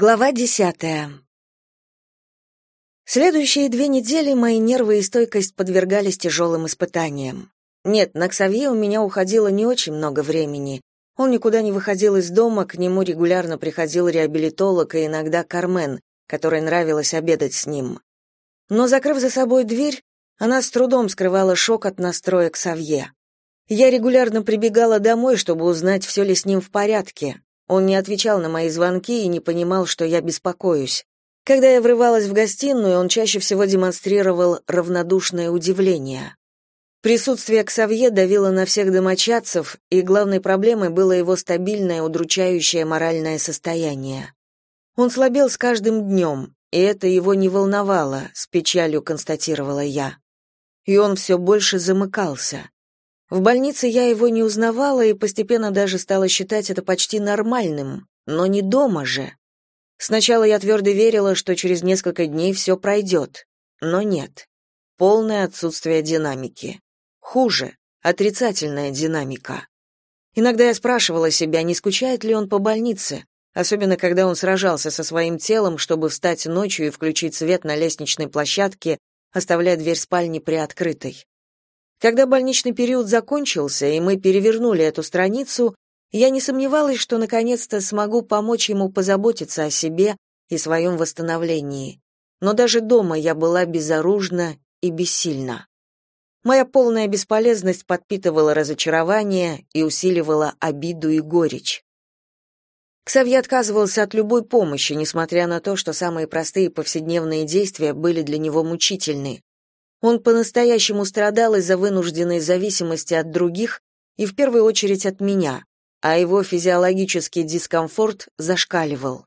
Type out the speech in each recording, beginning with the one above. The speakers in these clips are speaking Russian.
Глава десятая. Следующие две недели мои нервы и стойкость подвергались тяжелым испытаниям. Нет, на Ксавье у меня уходило не очень много времени. Он никуда не выходил из дома, к нему регулярно приходил реабилитолог и иногда Кармен, которой нравилось обедать с ним. Но, закрыв за собой дверь, она с трудом скрывала шок от настроя Ксавье. Я регулярно прибегала домой, чтобы узнать, все ли с ним в порядке, он не отвечал на мои звонки и не понимал, что я беспокоюсь. Когда я врывалась в гостиную, он чаще всего демонстрировал равнодушное удивление. Присутствие Ксавье давило на всех домочадцев, и главной проблемой было его стабильное, удручающее моральное состояние. Он слабел с каждым днем, и это его не волновало, с печалью констатировала я. И он все больше замыкался. В больнице я его не узнавала и постепенно даже стала считать это почти нормальным, но не дома же. Сначала я твердо верила, что через несколько дней все пройдет, но нет. Полное отсутствие динамики. Хуже, отрицательная динамика. Иногда я спрашивала себя, не скучает ли он по больнице, особенно когда он сражался со своим телом, чтобы встать ночью и включить свет на лестничной площадке, оставляя дверь спальни приоткрытой. Когда больничный период закончился, и мы перевернули эту страницу, я не сомневалась, что наконец-то смогу помочь ему позаботиться о себе и своем восстановлении. Но даже дома я была безоружна и бессильна. Моя полная бесполезность подпитывала разочарование и усиливала обиду и горечь. Ксавье отказывался от любой помощи, несмотря на то, что самые простые повседневные действия были для него мучительны. Он по-настоящему страдал из-за вынужденной зависимости от других и в первую очередь от меня, а его физиологический дискомфорт зашкаливал.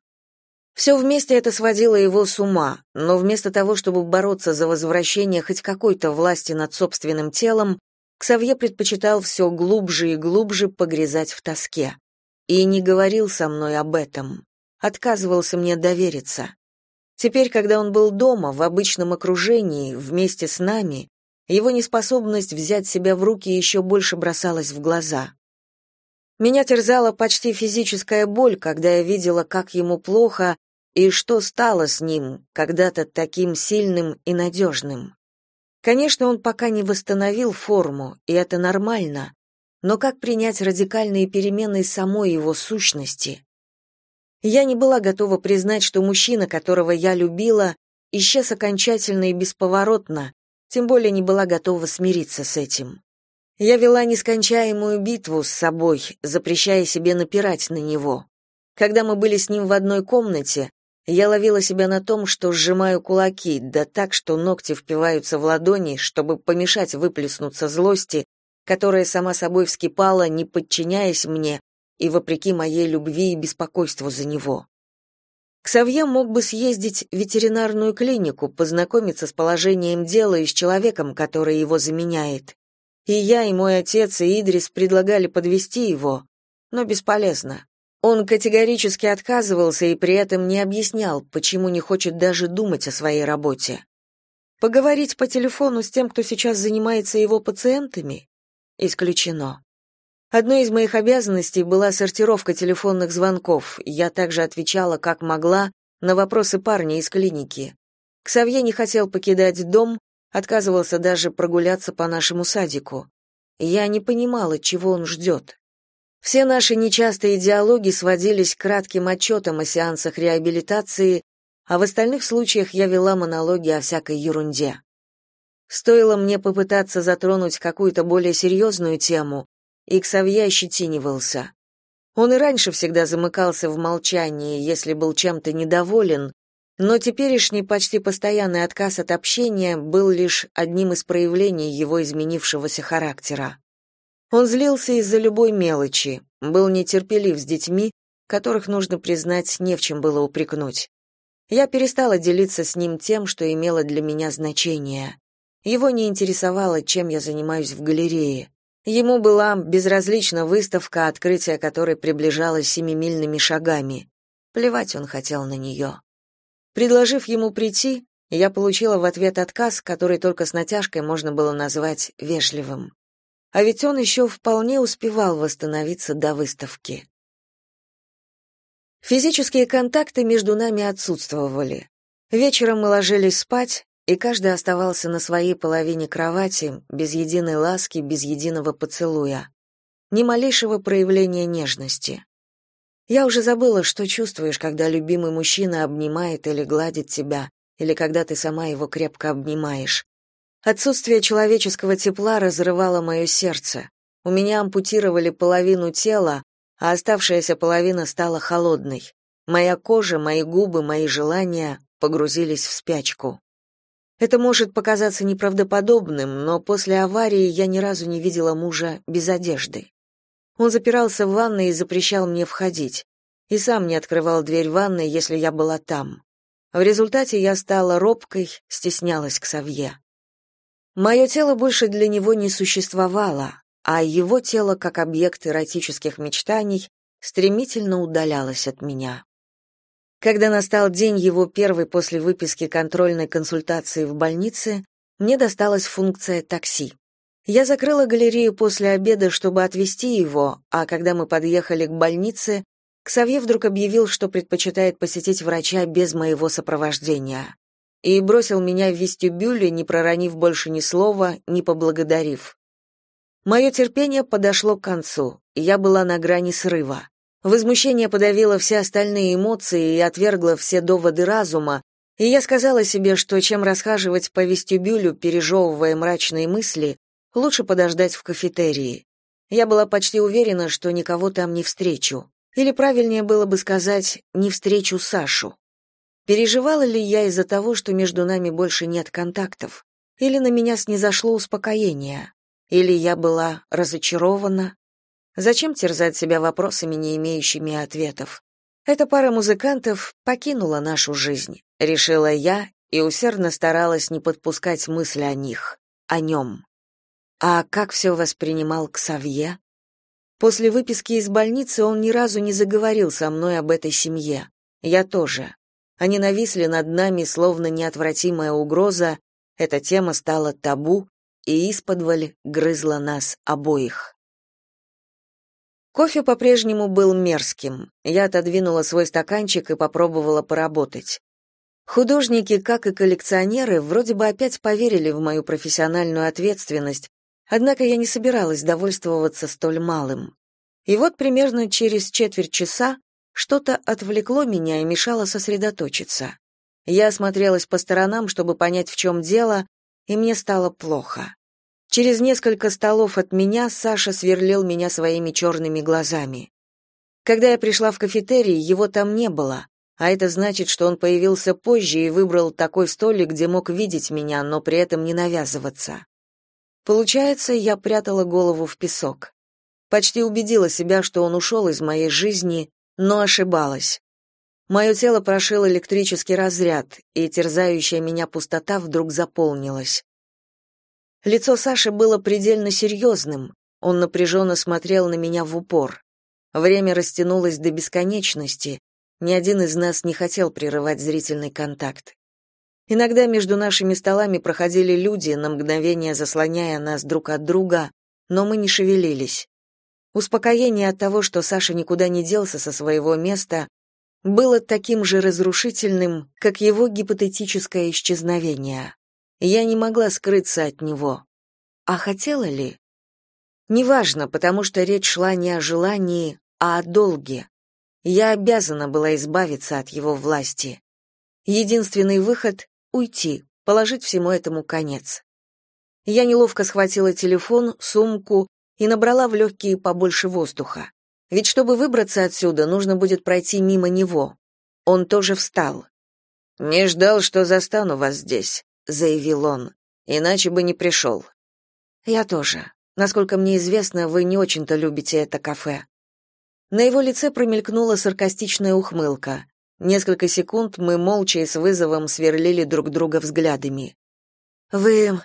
Все вместе это сводило его с ума, но вместо того, чтобы бороться за возвращение хоть какой-то власти над собственным телом, Ксавье предпочитал все глубже и глубже погрязать в тоске. И не говорил со мной об этом. Отказывался мне довериться. Теперь, когда он был дома, в обычном окружении, вместе с нами, его неспособность взять себя в руки еще больше бросалась в глаза. Меня терзала почти физическая боль, когда я видела, как ему плохо и что стало с ним, когда-то таким сильным и надежным. Конечно, он пока не восстановил форму, и это нормально, но как принять радикальные перемены самой его сущности? Я не была готова признать, что мужчина, которого я любила, исчез окончательно и бесповоротно, тем более не была готова смириться с этим. Я вела нескончаемую битву с собой, запрещая себе напирать на него. Когда мы были с ним в одной комнате, я ловила себя на том, что сжимаю кулаки, да так, что ногти впиваются в ладони, чтобы помешать выплеснуться злости, которая сама собой вскипала, не подчиняясь мне, и вопреки моей любви и беспокойству за него. Ксавье мог бы съездить в ветеринарную клинику, познакомиться с положением дела и с человеком, который его заменяет. И я, и мой отец, и Идрис предлагали подвести его, но бесполезно. Он категорически отказывался и при этом не объяснял, почему не хочет даже думать о своей работе. Поговорить по телефону с тем, кто сейчас занимается его пациентами? Исключено. Одной из моих обязанностей была сортировка телефонных звонков. Я также отвечала, как могла, на вопросы парня из клиники. Ксавье не хотел покидать дом, отказывался даже прогуляться по нашему садику. Я не понимала, чего он ждет. Все наши нечастые диалоги сводились к кратким отчетам о сеансах реабилитации, а в остальных случаях я вела монологи о всякой ерунде. Стоило мне попытаться затронуть какую-то более серьезную тему, и Ксавье ощетинивался. Он и раньше всегда замыкался в молчании, если был чем-то недоволен, но теперешний почти постоянный отказ от общения был лишь одним из проявлений его изменившегося характера. Он злился из-за любой мелочи, был нетерпелив с детьми, которых, нужно признать, не в чем было упрекнуть. Я перестала делиться с ним тем, что имело для меня значение. Его не интересовало, чем я занимаюсь в галерее. Ему была безразлична выставка, открытие которой приближалось семимильными шагами. Плевать он хотел на нее. Предложив ему прийти, я получила в ответ отказ, который только с натяжкой можно было назвать вежливым. А ведь он еще вполне успевал восстановиться до выставки. Физические контакты между нами отсутствовали. Вечером мы ложились спать, и каждый оставался на своей половине кровати, без единой ласки, без единого поцелуя. Ни малейшего проявления нежности. Я уже забыла, что чувствуешь, когда любимый мужчина обнимает или гладит тебя, или когда ты сама его крепко обнимаешь. Отсутствие человеческого тепла разрывало мое сердце. У меня ампутировали половину тела, а оставшаяся половина стала холодной. Моя кожа, мои губы, мои желания погрузились в спячку. Это может показаться неправдоподобным, но после аварии я ни разу не видела мужа без одежды. Он запирался в ванной и запрещал мне входить, и сам не открывал дверь ванной, если я была там. В результате я стала робкой, стеснялась к Савье. Мое тело больше для него не существовало, а его тело, как объект эротических мечтаний, стремительно удалялось от меня. Когда настал день его первой после выписки контрольной консультации в больнице, мне досталась функция такси. Я закрыла галерею после обеда, чтобы отвезти его, а когда мы подъехали к больнице, Ксавье вдруг объявил, что предпочитает посетить врача без моего сопровождения. И бросил меня в вестибюле, не проронив больше ни слова, не поблагодарив. Мое терпение подошло к концу, я была на грани срыва. Возмущение подавило все остальные эмоции и отвергло все доводы разума, и я сказала себе, что чем расхаживать по вестибюлю, пережевывая мрачные мысли, лучше подождать в кафетерии. Я была почти уверена, что никого там не встречу. Или правильнее было бы сказать, не встречу Сашу. Переживала ли я из-за того, что между нами больше нет контактов? Или на меня снизошло успокоение? Или я была разочарована? Зачем терзать себя вопросами, не имеющими ответов? Эта пара музыкантов покинула нашу жизнь, решила я и усердно старалась не подпускать мысли о них, о нем. А как все воспринимал Ксавье? После выписки из больницы он ни разу не заговорил со мной об этой семье. Я тоже. Они нависли над нами, словно неотвратимая угроза. Эта тема стала табу, и исподволь грызла нас обоих. Кофе по-прежнему был мерзким. Я отодвинула свой стаканчик и попробовала поработать. Художники, как и коллекционеры, вроде бы опять поверили в мою профессиональную ответственность, однако я не собиралась довольствоваться столь малым. И вот примерно через четверть часа что-то отвлекло меня и мешало сосредоточиться. Я осмотрелась по сторонам, чтобы понять, в чем дело, и мне стало плохо. Через несколько столов от меня Саша сверлил меня своими черными глазами. Когда я пришла в кафетерий, его там не было, а это значит, что он появился позже и выбрал такой столик, где мог видеть меня, но при этом не навязываться. Получается, я прятала голову в песок. Почти убедила себя, что он ушел из моей жизни, но ошибалась. Мое тело прошил электрический разряд, и терзающая меня пустота вдруг заполнилась. Лицо Саши было предельно серьезным, он напряженно смотрел на меня в упор. Время растянулось до бесконечности, ни один из нас не хотел прерывать зрительный контакт. Иногда между нашими столами проходили люди, на мгновение заслоняя нас друг от друга, но мы не шевелились. Успокоение от того, что Саша никуда не делся со своего места, было таким же разрушительным, как его гипотетическое исчезновение. Я не могла скрыться от него. А хотела ли? Неважно, потому что речь шла не о желании, а о долге. Я обязана была избавиться от его власти. Единственный выход — уйти, положить всему этому конец. Я неловко схватила телефон, сумку и набрала в легкие побольше воздуха. Ведь чтобы выбраться отсюда, нужно будет пройти мимо него. Он тоже встал. «Не ждал, что застану вас здесь», — заявил он. «Иначе бы не пришел». «Я тоже. Насколько мне известно, вы не очень-то любите это кафе». На его лице промелькнула саркастичная ухмылка. Несколько секунд мы молча и с вызовом сверлили друг друга взглядами. «Вы...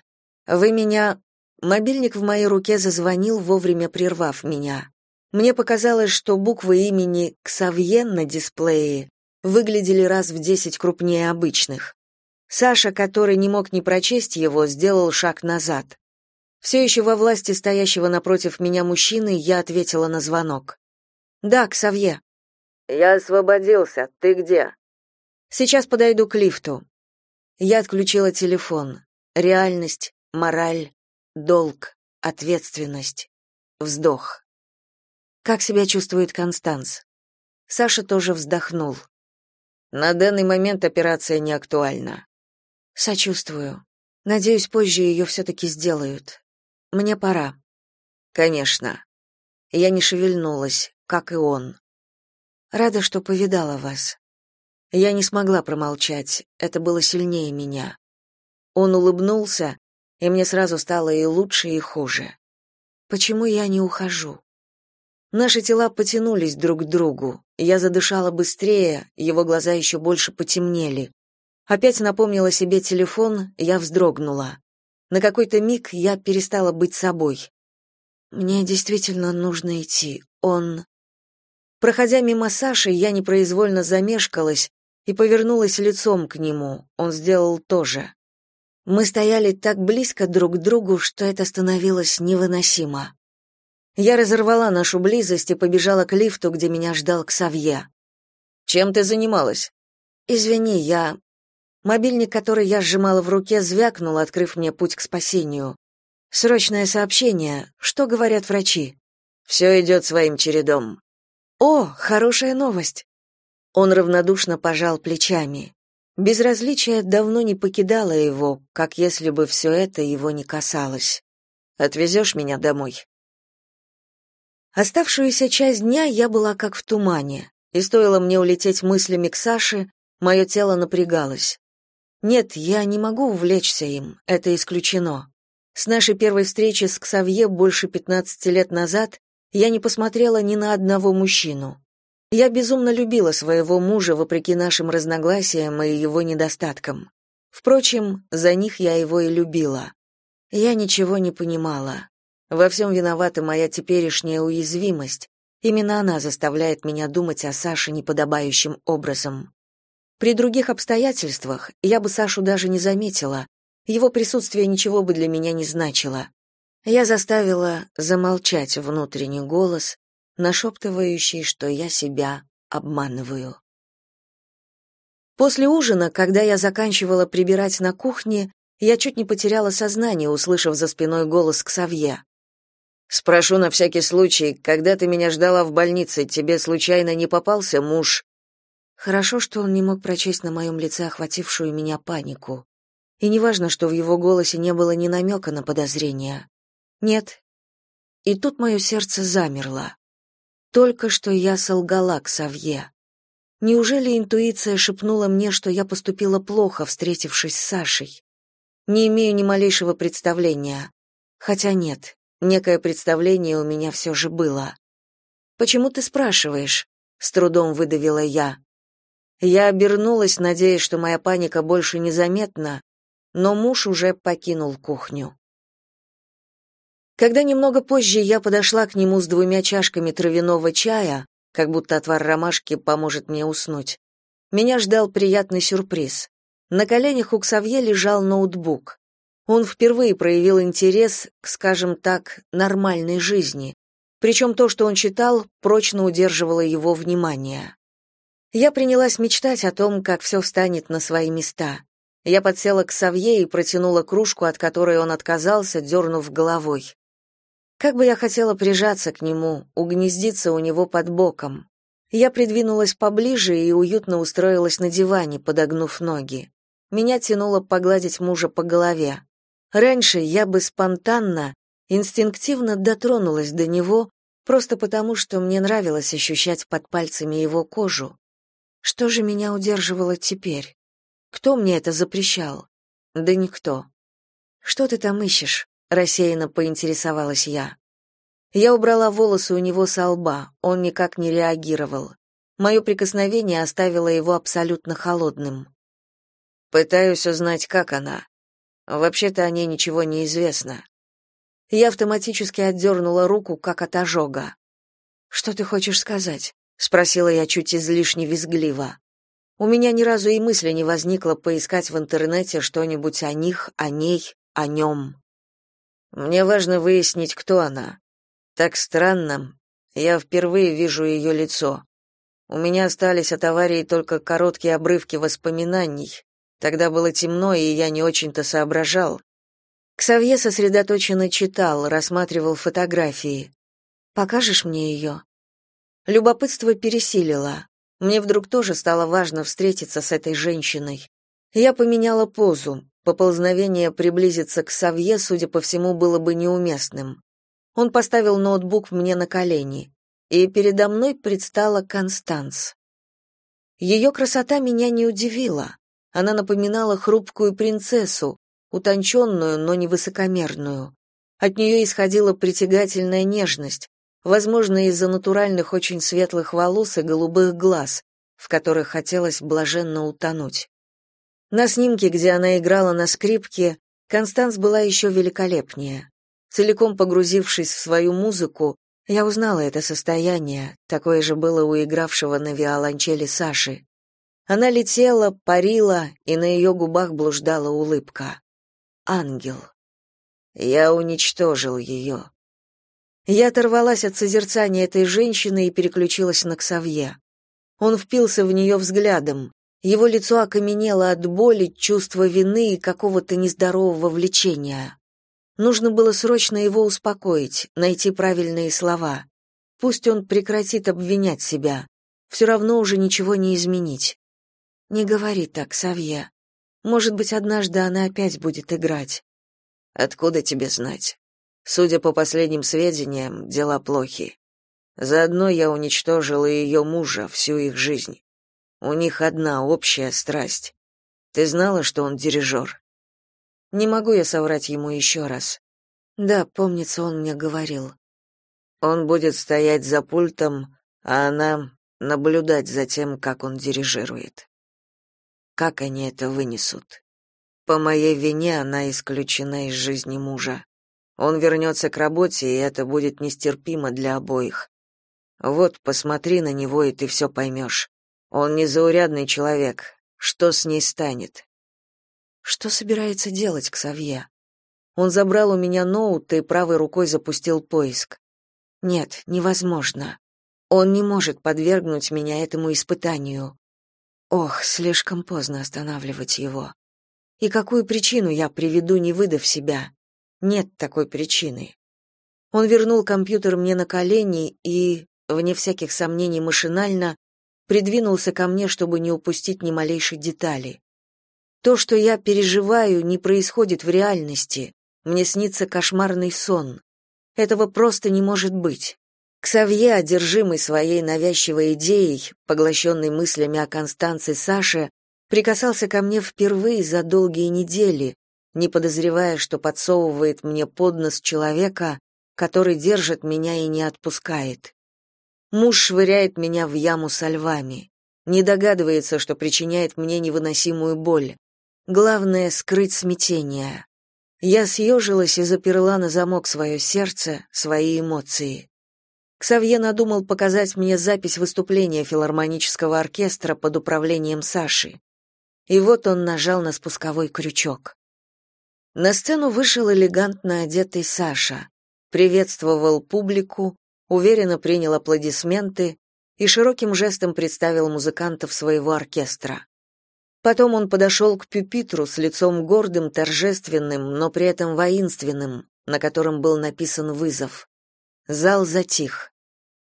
вы меня...» Мобильник в моей руке зазвонил, вовремя прервав меня. Мне показалось, что буквы имени Ксавье на дисплее выглядели раз в десять крупнее обычных. Саша, который не мог не прочесть его, сделал шаг назад. Все еще во власти стоящего напротив меня мужчины я ответила на звонок. «Да, Ксавье». Я освободился. Ты где? Сейчас подойду к лифту. Я отключила телефон. Реальность, мораль, долг, ответственность, вздох. Как себя чувствует Констанс? Саша тоже вздохнул. На данный момент операция не актуальна. Сочувствую. Надеюсь, позже ее все-таки сделают. Мне пора. Конечно. Я не шевельнулась, как и он. Рада, что повидала вас. Я не смогла промолчать, это было сильнее меня. Он улыбнулся, и мне сразу стало и лучше, и хуже. Почему я не ухожу? Наши тела потянулись друг к другу. Я задышала быстрее, его глаза еще больше потемнели. Опять напомнила себе телефон, я вздрогнула. На какой-то миг я перестала быть собой. Мне действительно нужно идти. Он Проходя мимо Саши, я непроизвольно замешкалась и повернулась лицом к нему. Он сделал то же. Мы стояли так близко друг к другу, что это становилось невыносимо. Я разорвала нашу близость и побежала к лифту, где меня ждал Ксавье. «Чем ты занималась?» «Извини, я...» Мобильник, который я сжимала в руке, звякнул, открыв мне путь к спасению. «Срочное сообщение. Что говорят врачи?» «Все идет своим чередом». «О, хорошая новость!» Он равнодушно пожал плечами. Безразличие давно не покидало его, как если бы все это его не касалось. «Отвезешь меня домой?» Оставшуюся часть дня я была как в тумане, и стоило мне улететь мыслями к Саше, мое тело напрягалось. Нет, я не могу увлечься им, это исключено. С нашей первой встречи с Ксавье больше 15 лет назад я не посмотрела ни на одного мужчину. Я безумно любила своего мужа вопреки нашим разногласиям и его недостаткам. Впрочем, за них я его и любила. Я ничего не понимала. Во всем виновата моя теперешняя уязвимость. Именно она заставляет меня думать о Саше неподобающим образом. При других обстоятельствах я бы Сашу даже не заметила. Его присутствие ничего бы для меня не значило. Я заставила замолчать внутренний голос, нашептывающий, что я себя обманываю. После ужина, когда я заканчивала прибирать на кухне, я чуть не потеряла сознание, услышав за спиной голос Ксавье. Спрошу на всякий случай, когда ты меня ждала в больнице, тебе случайно не попался муж? Хорошо, что он не мог прочесть на моем лице охватившую меня панику. И неважно, что в его голосе не было ни намека на подозрение. Нет. И тут мое сердце замерло. Только что я солгала к Савье. Неужели интуиция шепнула мне, что я поступила плохо, встретившись с Сашей? Не имею ни малейшего представления. Хотя нет, Некое представление у меня все же было. «Почему ты спрашиваешь?» — с трудом выдавила я. Я обернулась, надеясь, что моя паника больше незаметна, но муж уже покинул кухню. Когда немного позже я подошла к нему с двумя чашками травяного чая, как будто отвар ромашки поможет мне уснуть, меня ждал приятный сюрприз. На коленях у Ксавье лежал ноутбук. Он впервые проявил интерес к, скажем так, нормальной жизни. Причем то, что он читал, прочно удерживало его внимание. Я принялась мечтать о том, как все встанет на свои места. Я подсела к Савье и протянула кружку, от которой он отказался, дернув головой. Как бы я хотела прижаться к нему, угнездиться у него под боком. Я придвинулась поближе и уютно устроилась на диване, подогнув ноги. Меня тянуло погладить мужа по голове. Раньше я бы спонтанно, инстинктивно дотронулась до него, просто потому, что мне нравилось ощущать под пальцами его кожу. Что же меня удерживало теперь? Кто мне это запрещал? Да никто. Что ты там ищешь? рассеянно поинтересовалась я. Я убрала волосы у него со лба, он никак не реагировал. Мое прикосновение оставило его абсолютно холодным. Пытаюсь узнать, как она. Вообще-то о ней ничего не известно. Я автоматически отдернула руку, как от ожога. «Что ты хочешь сказать?» — спросила я чуть излишне визгливо. У меня ни разу и мысли не возникло поискать в интернете что-нибудь о них, о ней, о нем. Мне важно выяснить, кто она. Так странно. Я впервые вижу ее лицо. У меня остались от аварии только короткие обрывки воспоминаний. Тогда было темно, и я не очень-то соображал. Ксавье сосредоточенно читал, рассматривал фотографии. «Покажешь мне ее?» Любопытство пересилило. Мне вдруг тоже стало важно встретиться с этой женщиной. Я поменяла позу. Поползновение приблизиться к Савье, судя по всему, было бы неуместным. Он поставил ноутбук мне на колени, и передо мной предстала Констанс. Ее красота меня не удивила. Она напоминала хрупкую принцессу, утонченную, но не высокомерную. От нее исходила притягательная нежность, возможно, из-за натуральных очень светлых волос и голубых глаз, в которых хотелось блаженно утонуть. На снимке, где она играла на скрипке, Констанс была еще великолепнее. Целиком погрузившись в свою музыку, я узнала это состояние, такое же было у игравшего на виолончели Саши. Она летела, парила, и на ее губах блуждала улыбка. Ангел. Я уничтожил ее. Я оторвалась от созерцания этой женщины и переключилась на Ксавье. Он впился в нее взглядом. Его лицо окаменело от боли, чувства вины и какого-то нездорового влечения. Нужно было срочно его успокоить, найти правильные слова. Пусть он прекратит обвинять себя. Все равно уже ничего не изменить. Не говори так, Савья. Может быть, однажды она опять будет играть. Откуда тебе знать? Судя по последним сведениям, дела плохи. Заодно я уничтожил и ее мужа, всю их жизнь. У них одна общая страсть. Ты знала, что он дирижер?» Не могу я соврать ему еще раз. Да, помнится, он мне говорил. Он будет стоять за пультом, а она наблюдать за тем, как он дирижирует. Как они это вынесут? По моей вине она исключена из жизни мужа. Он вернется к работе, и это будет нестерпимо для обоих. Вот, посмотри на него, и ты все поймешь. Он незаурядный человек. Что с ней станет? Что собирается делать Ксавье? Он забрал у меня ноут и правой рукой запустил поиск. Нет, невозможно. Он не может подвергнуть меня этому испытанию. Ох, слишком поздно останавливать его. И какую причину я приведу, не выдав себя? Нет такой причины. Он вернул компьютер мне на колени и, вне всяких сомнений машинально, придвинулся ко мне, чтобы не упустить ни малейшей детали. То, что я переживаю, не происходит в реальности. Мне снится кошмарный сон. Этого просто не может быть. Ксавье, одержимый своей навязчивой идеей, поглощенный мыслями о Констанции Саше, прикасался ко мне впервые за долгие недели, не подозревая, что подсовывает мне под нос человека, который держит меня и не отпускает. Муж швыряет меня в яму со львами. Не догадывается, что причиняет мне невыносимую боль. Главное — скрыть смятение. Я съежилась и заперла на замок свое сердце, свои эмоции. Ксавье надумал показать мне запись выступления филармонического оркестра под управлением Саши. И вот он нажал на спусковой крючок. На сцену вышел элегантно одетый Саша, приветствовал публику, уверенно принял аплодисменты и широким жестом представил музыкантов своего оркестра. Потом он подошел к пюпитру с лицом гордым, торжественным, но при этом воинственным, на котором был написан вызов. Зал затих.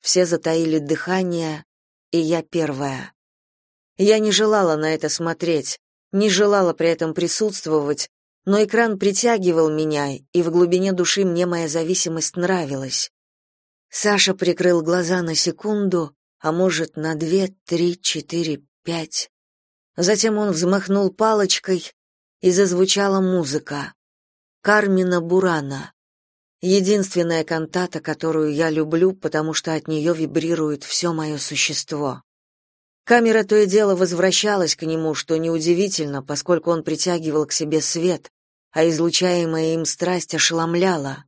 Все затаили дыхание, и я первая. Я не желала на это смотреть, не желала при этом присутствовать, но экран притягивал меня, и в глубине души мне моя зависимость нравилась. Саша прикрыл глаза на секунду, а может, на две, три, четыре, пять. Затем он взмахнул палочкой, и зазвучала музыка. Кармина Бурана. Единственная кантата, которую я люблю, потому что от нее вибрирует все мое существо. Камера то и дело возвращалась к нему, что неудивительно, поскольку он притягивал к себе свет, а излучаемая им страсть ошеломляла.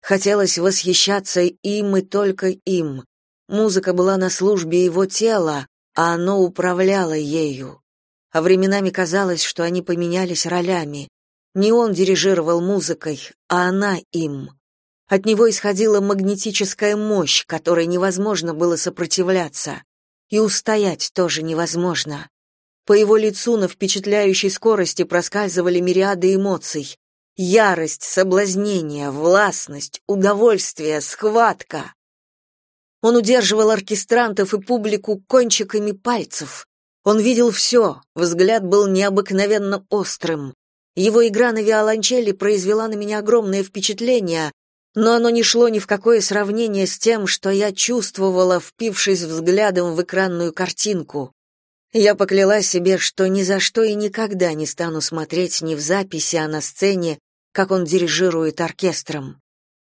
Хотелось восхищаться им и только им. Музыка была на службе его тела, а оно управляло ею а временами казалось, что они поменялись ролями. Не он дирижировал музыкой, а она им. От него исходила магнетическая мощь, которой невозможно было сопротивляться. и устоять тоже невозможно. По его лицу на впечатляющей скорости проскальзывали мириады эмоций. Ярость, соблазнение, властность, удовольствие, схватка. Он удерживал оркестрантов и публику кончиками пальцев. Он видел все, взгляд был необыкновенно острым. Его игра на виолончели произвела на меня огромное впечатление, но оно не шло ни в какое сравнение с тем, что я чувствовала, впившись взглядом в экранную картинку. Я поклялась себе, что ни за что и никогда не стану смотреть ни в записи, а на сцене, как он дирижирует оркестром.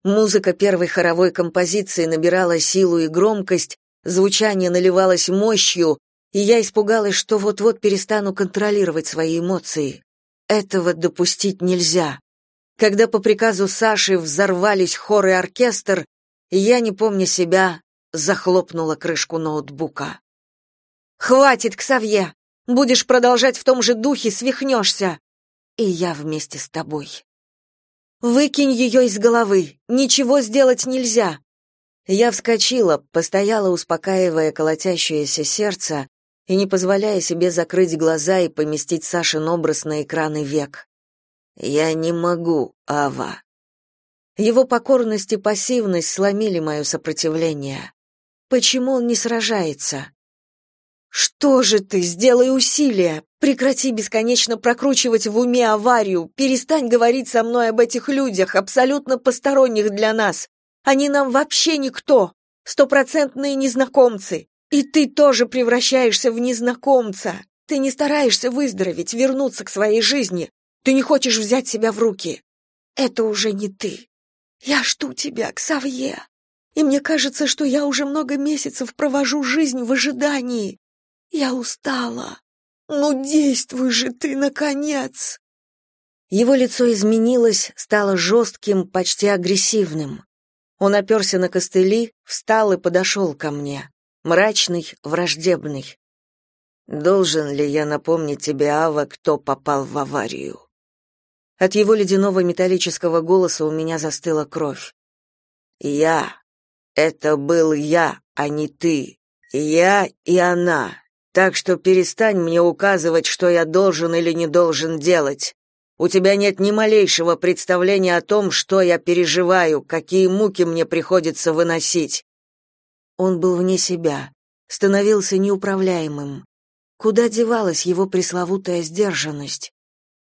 Музыка первой хоровой композиции набирала силу и громкость, звучание наливалось мощью, и я испугалась, что вот-вот перестану контролировать свои эмоции. Этого допустить нельзя. Когда по приказу Саши взорвались хор и оркестр, я, не помня себя, захлопнула крышку ноутбука. «Хватит, Ксавье! Будешь продолжать в том же духе, свихнешься!» «И я вместе с тобой». «Выкинь ее из головы! Ничего сделать нельзя!» Я вскочила, постояла, успокаивая колотящееся сердце, и не позволяя себе закрыть глаза и поместить Сашин образ на экраны век. «Я не могу, Ава». Его покорность и пассивность сломили мое сопротивление. Почему он не сражается? «Что же ты, сделай усилия! Прекрати бесконечно прокручивать в уме аварию, перестань говорить со мной об этих людях, абсолютно посторонних для нас. Они нам вообще никто, стопроцентные незнакомцы. И ты тоже превращаешься в незнакомца. Ты не стараешься выздороветь, вернуться к своей жизни. Ты не хочешь взять себя в руки. Это уже не ты. Я жду тебя, Ксавье. И мне кажется, что я уже много месяцев провожу жизнь в ожидании. Я устала. Ну действуй же ты наконец. Его лицо изменилось, стало жестким, почти агрессивным. Он оперся на костыли, встал и подошел ко мне мрачный, враждебный. Должен ли я напомнить тебе, Ава, кто попал в аварию? От его ледяного металлического голоса у меня застыла кровь. Я. Это был я, а не ты. Я и она. Так что перестань мне указывать, что я должен или не должен делать. У тебя нет ни малейшего представления о том, что я переживаю, какие муки мне приходится выносить. Он был вне себя, становился неуправляемым. Куда девалась его пресловутая сдержанность?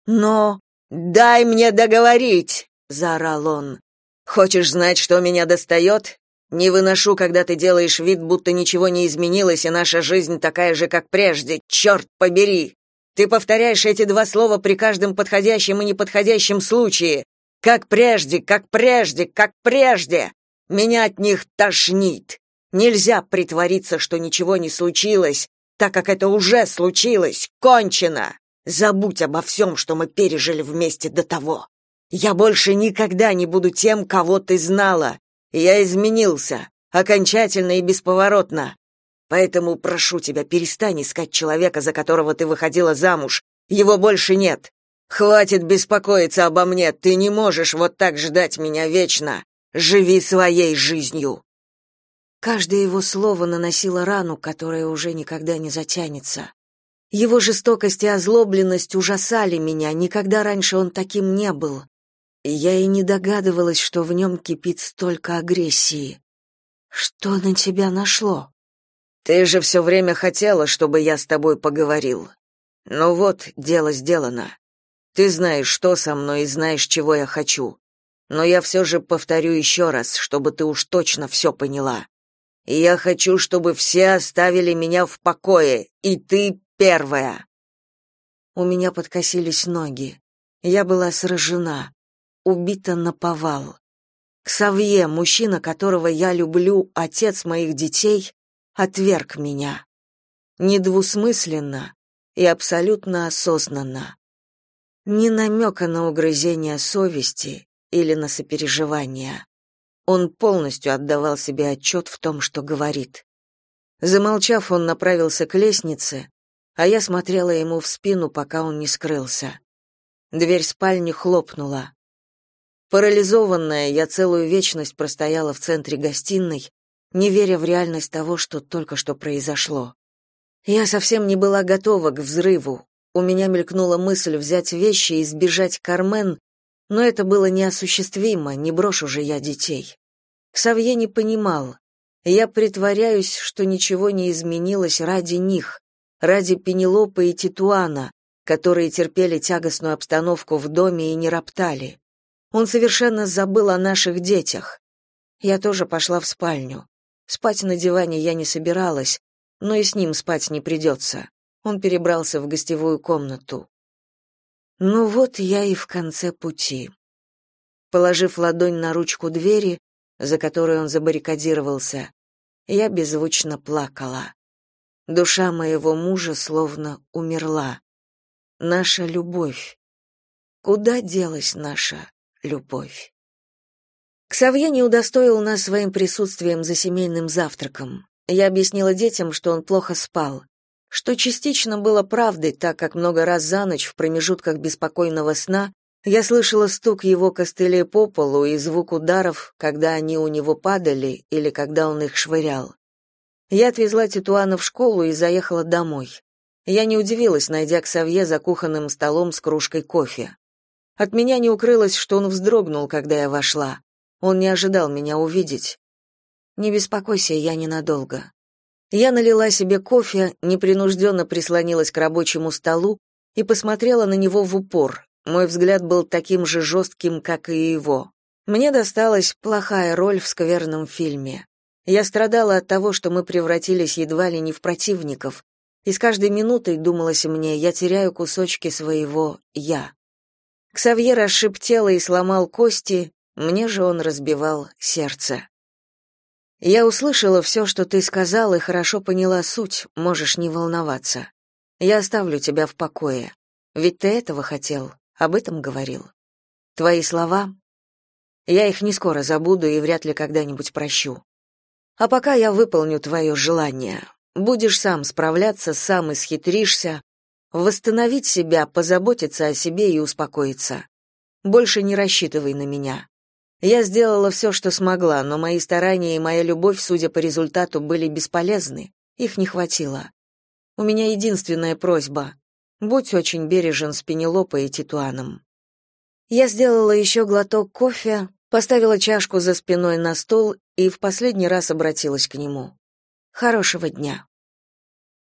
Но «Дай мне договорить!» — заорал он. «Хочешь знать, что меня достает? Не выношу, когда ты делаешь вид, будто ничего не изменилось, и наша жизнь такая же, как прежде. Черт побери! Ты повторяешь эти два слова при каждом подходящем и неподходящем случае. Как прежде, как прежде, как прежде! Меня от них тошнит. Нельзя притвориться, что ничего не случилось, так как это уже случилось, кончено. Забудь обо всем, что мы пережили вместе до того. Я больше никогда не буду тем, кого ты знала. Я изменился, окончательно и бесповоротно. Поэтому прошу тебя, перестань искать человека, за которого ты выходила замуж. Его больше нет. Хватит беспокоиться обо мне, ты не можешь вот так ждать меня вечно. Живи своей жизнью. Каждое его слово наносило рану, которая уже никогда не затянется. Его жестокость и озлобленность ужасали меня, никогда раньше он таким не был. Я и не догадывалась, что в нем кипит столько агрессии. Что на тебя нашло? Ты же все время хотела, чтобы я с тобой поговорил. Ну вот, дело сделано. Ты знаешь, что со мной и знаешь, чего я хочу. Но я все же повторю еще раз, чтобы ты уж точно все поняла. Я хочу, чтобы все оставили меня в покое, и ты первая. У меня подкосились ноги. Я была сражена, убита на повал. Ксавье, мужчина, которого я люблю, отец моих детей, отверг меня. Недвусмысленно и абсолютно осознанно. Ни намека на угрызение совести или на сопереживание. Он полностью отдавал себе отчет в том, что говорит. Замолчав, он направился к лестнице, а я смотрела ему в спину, пока он не скрылся. Дверь спальни хлопнула. Парализованная, я целую вечность простояла в центре гостиной, не веря в реальность того, что только что произошло. Я совсем не была готова к взрыву. У меня мелькнула мысль взять вещи и сбежать к Кармен, но это было неосуществимо, не брошу же я детей. Ксавье не понимал. Я притворяюсь, что ничего не изменилось ради них, ради Пенелопы и Титуана, которые терпели тягостную обстановку в доме и не роптали. Он совершенно забыл о наших детях. Я тоже пошла в спальню. Спать на диване я не собиралась, но и с ним спать не придется. Он перебрался в гостевую комнату. Ну вот я и в конце пути. Положив ладонь на ручку двери, за которой он забаррикадировался, я беззвучно плакала. Душа моего мужа словно умерла. Наша любовь. Куда делась наша любовь? Ксавье не удостоил нас своим присутствием за семейным завтраком. Я объяснила детям, что он плохо спал, что частично было правдой, так как много раз за ночь в промежутках беспокойного сна я слышала стук его костылей по полу и звук ударов, когда они у него падали или когда он их швырял. Я отвезла Титуана в школу и заехала домой. Я не удивилась, найдя Ксавье за кухонным столом с кружкой кофе. От меня не укрылось, что он вздрогнул, когда я вошла. Он не ожидал меня увидеть. Не беспокойся, я ненадолго. Я налила себе кофе, непринужденно прислонилась к рабочему столу и посмотрела на него в упор. Мой взгляд был таким же жестким, как и его. Мне досталась плохая роль в скверном фильме. Я страдала от того, что мы превратились едва ли не в противников, и с каждой минутой, думалось мне, я теряю кусочки своего «я». Ксавье расшиб тело и сломал кости, мне же он разбивал сердце. Я услышала все, что ты сказал, и хорошо поняла суть, можешь не волноваться. Я оставлю тебя в покое. Ведь ты этого хотел, об этом говорил. Твои слова, я их не скоро забуду и вряд ли когда-нибудь прощу. А пока я выполню твое желание. Будешь сам справляться, сам исхитришься, восстановить себя, позаботиться о себе и успокоиться. Больше не рассчитывай на меня. Я сделала все, что смогла, но мои старания и моя любовь, судя по результату, были бесполезны. Их не хватило. У меня единственная просьба. Будь очень бережен с Пенелопой и Титуаном. Я сделала еще глоток кофе, поставила чашку за спиной на стол и в последний раз обратилась к нему. Хорошего дня.